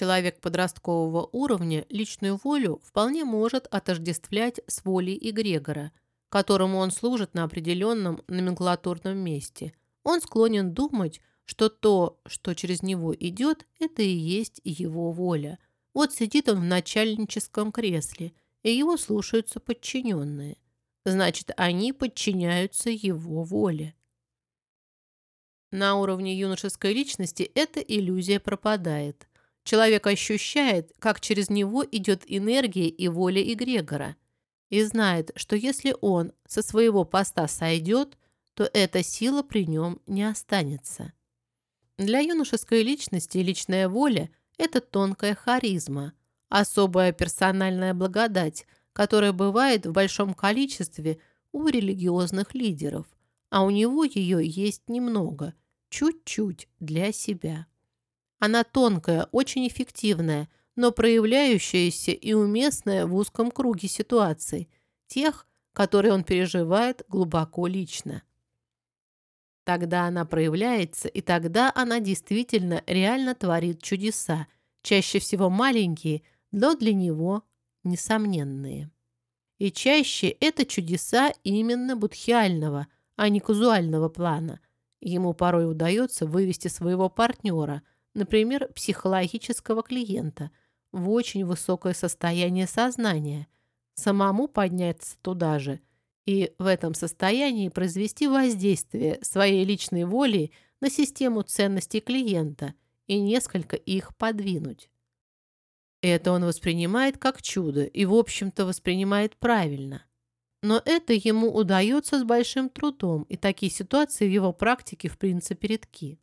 Человек подросткового уровня личную волю вполне может отождествлять с волей эгрегора, которому он служит на определенном номенклатурном месте. Он склонен думать, что то, что через него идет, это и есть его воля. Вот сидит он в начальническом кресле, и его слушаются подчиненные. Значит, они подчиняются его воле. На уровне юношеской личности эта иллюзия пропадает. Человек ощущает, как через него идет энергия и воля эгрегора, и знает, что если он со своего поста сойдет, то эта сила при нем не останется. Для юношеской личности личная воля – это тонкая харизма, особая персональная благодать, которая бывает в большом количестве у религиозных лидеров, а у него ее есть немного, чуть-чуть для себя. Она тонкая, очень эффективная, но проявляющаяся и уместная в узком круге ситуаций, тех, которые он переживает глубоко лично. Тогда она проявляется, и тогда она действительно реально творит чудеса, чаще всего маленькие, но для него несомненные. И чаще это чудеса именно будхиального, а не казуального плана. Ему порой удается вывести своего партнера, например, психологического клиента, в очень высокое состояние сознания, самому подняться туда же – и в этом состоянии произвести воздействие своей личной волей на систему ценностей клиента и несколько их подвинуть. Это он воспринимает как чудо и, в общем-то, воспринимает правильно. Но это ему удается с большим трудом, и такие ситуации в его практике в принципе редки.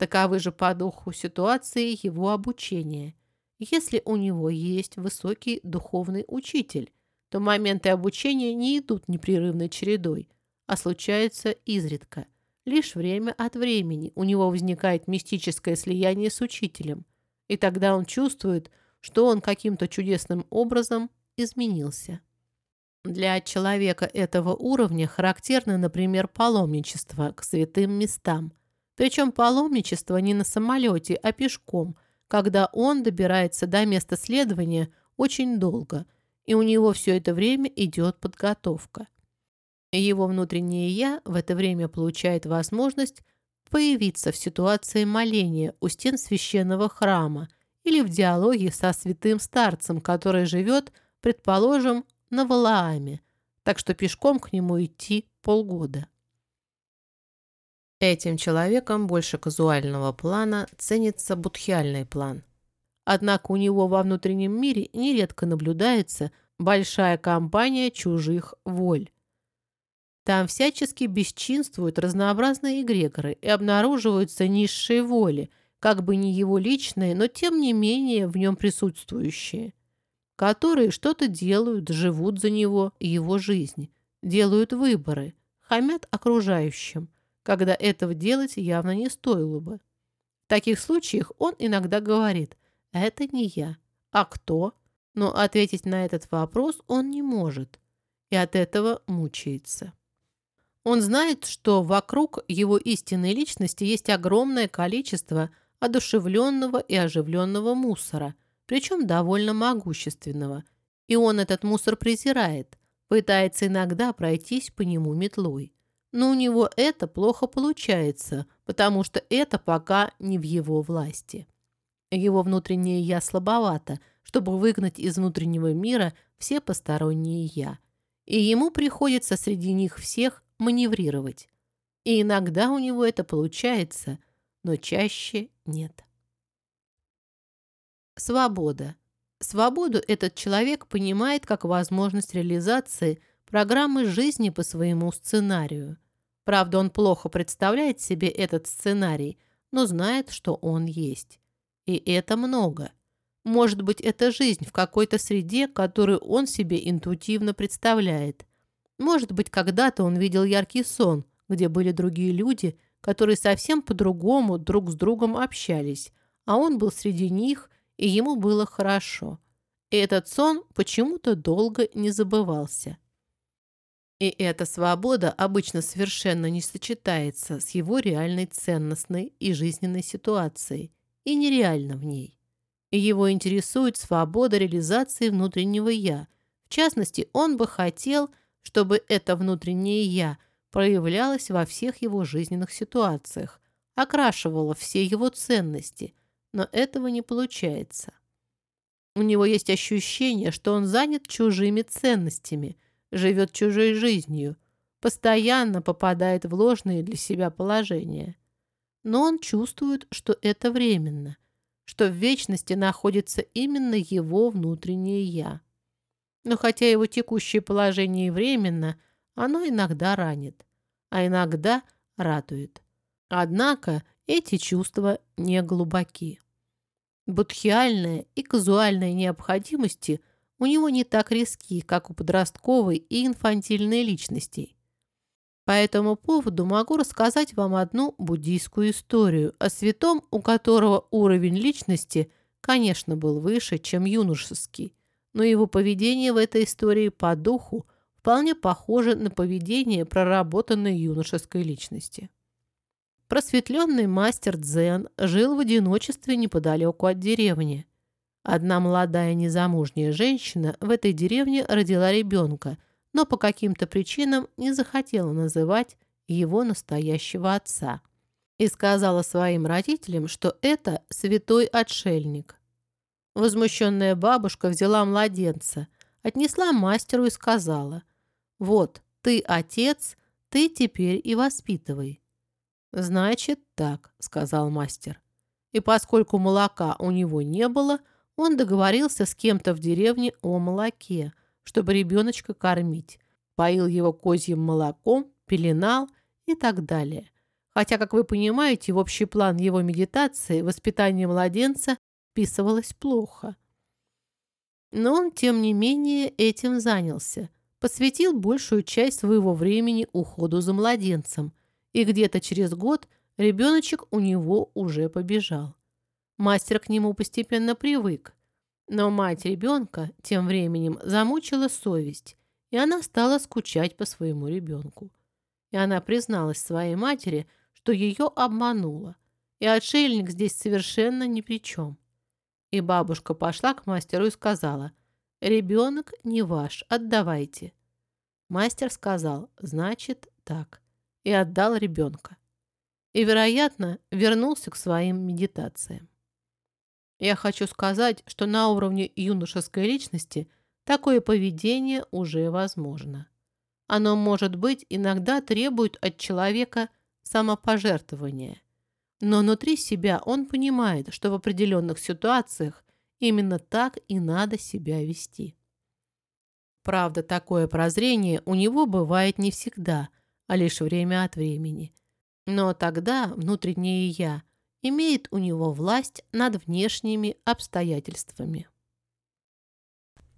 Таковы же по духу ситуации его обучения, если у него есть высокий духовный учитель, то моменты обучения не идут непрерывной чередой, а случаются изредка. Лишь время от времени у него возникает мистическое слияние с учителем, и тогда он чувствует, что он каким-то чудесным образом изменился. Для человека этого уровня характерно, например, паломничество к святым местам. Причем паломничество не на самолете, а пешком, когда он добирается до места следования очень долго – и у него все это время идет подготовка. Его внутреннее «я» в это время получает возможность появиться в ситуации моления у стен священного храма или в диалоге со святым старцем, который живет, предположим, на Валааме, так что пешком к нему идти полгода. Этим человеком больше казуального плана ценится будхиальный план – Однако у него во внутреннем мире нередко наблюдается большая компания чужих воль. Там всячески бесчинствуют разнообразные эгрегоры и обнаруживаются низшие воли, как бы не его личные, но тем не менее в нем присутствующие, которые что-то делают, живут за него и его жизнь, делают выборы, хамят окружающим, когда этого делать явно не стоило бы. В таких случаях он иногда говорит это не я. А кто? Но ответить на этот вопрос он не может. И от этого мучается. Он знает, что вокруг его истинной личности есть огромное количество одушевленного и оживленного мусора, причем довольно могущественного. И он этот мусор презирает, пытается иногда пройтись по нему метлой. Но у него это плохо получается, потому что это пока не в его власти. Его внутреннее «я» слабовато, чтобы выгнать из внутреннего мира все посторонние «я». И ему приходится среди них всех маневрировать. И иногда у него это получается, но чаще нет. Свобода. Свободу этот человек понимает как возможность реализации программы жизни по своему сценарию. Правда, он плохо представляет себе этот сценарий, но знает, что он есть. И это много. Может быть, это жизнь в какой-то среде, которую он себе интуитивно представляет. Может быть, когда-то он видел яркий сон, где были другие люди, которые совсем по-другому друг с другом общались, а он был среди них, и ему было хорошо. И этот сон почему-то долго не забывался. И эта свобода обычно совершенно не сочетается с его реальной ценностной и жизненной ситуацией – и нереально в ней. и его интересует свобода реализации внутреннего «я». В частности, он бы хотел, чтобы это внутреннее «я» проявлялось во всех его жизненных ситуациях, окрашивало все его ценности, но этого не получается. У него есть ощущение, что он занят чужими ценностями, живет чужой жизнью, постоянно попадает в ложные для себя положения. Но он чувствует, что это временно, что в вечности находится именно его внутреннее «я». Но хотя его текущее положение временно, оно иногда ранит, а иногда радует. Однако эти чувства не глубоки. Будхиальная и казуальная необходимости у него не так резки, как у подростковой и инфантильной личностей. По этому поводу могу рассказать вам одну буддийскую историю о святом, у которого уровень личности, конечно, был выше, чем юношеский, но его поведение в этой истории по духу вполне похоже на поведение проработанной юношеской личности. Просветленный мастер Дзен жил в одиночестве неподалеку от деревни. Одна молодая незамужняя женщина в этой деревне родила ребенка, но по каким-то причинам не захотела называть его настоящего отца и сказала своим родителям, что это святой отшельник. Возмущенная бабушка взяла младенца, отнесла мастеру и сказала, «Вот, ты отец, ты теперь и воспитывай». «Значит так», — сказал мастер. И поскольку молока у него не было, он договорился с кем-то в деревне о молоке, чтобы ребеночка кормить. Поил его козьим молоком, пеленал и так далее. Хотя, как вы понимаете, в общий план его медитации воспитание младенца вписывалось плохо. Но он, тем не менее, этим занялся. Посвятил большую часть своего времени уходу за младенцем – и где-то через год ребеночек у него уже побежал. Мастер к нему постепенно привык, но мать ребенка тем временем замучила совесть, и она стала скучать по своему ребенку. И она призналась своей матери, что ее обманула, и отшельник здесь совершенно ни при чем. И бабушка пошла к мастеру и сказала, «Ребенок не ваш, отдавайте». Мастер сказал, «Значит, так» и отдал ребенка. И, вероятно, вернулся к своим медитациям. Я хочу сказать, что на уровне юношеской личности такое поведение уже возможно. Оно, может быть, иногда требует от человека самопожертвования. Но внутри себя он понимает, что в определенных ситуациях именно так и надо себя вести. Правда, такое прозрение у него бывает не всегда – а лишь время от времени. Но тогда внутреннее «я» имеет у него власть над внешними обстоятельствами.